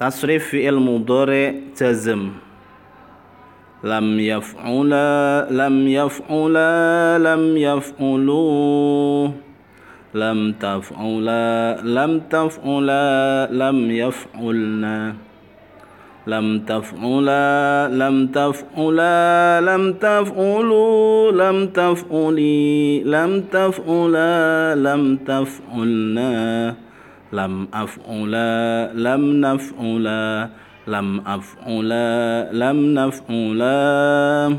تصريف في المضارع تزم. لم يفعلا لم يفعلا لم يفعلوا. لم تفعلا لم تفعلا لم يفعلنا لم تفعلا لم تفعلا لم تفعلوا. لم تفعلي لم تفعلا لم تفعلنا لم أفعلا لم نفعلا لم أفعلا لم نفعلا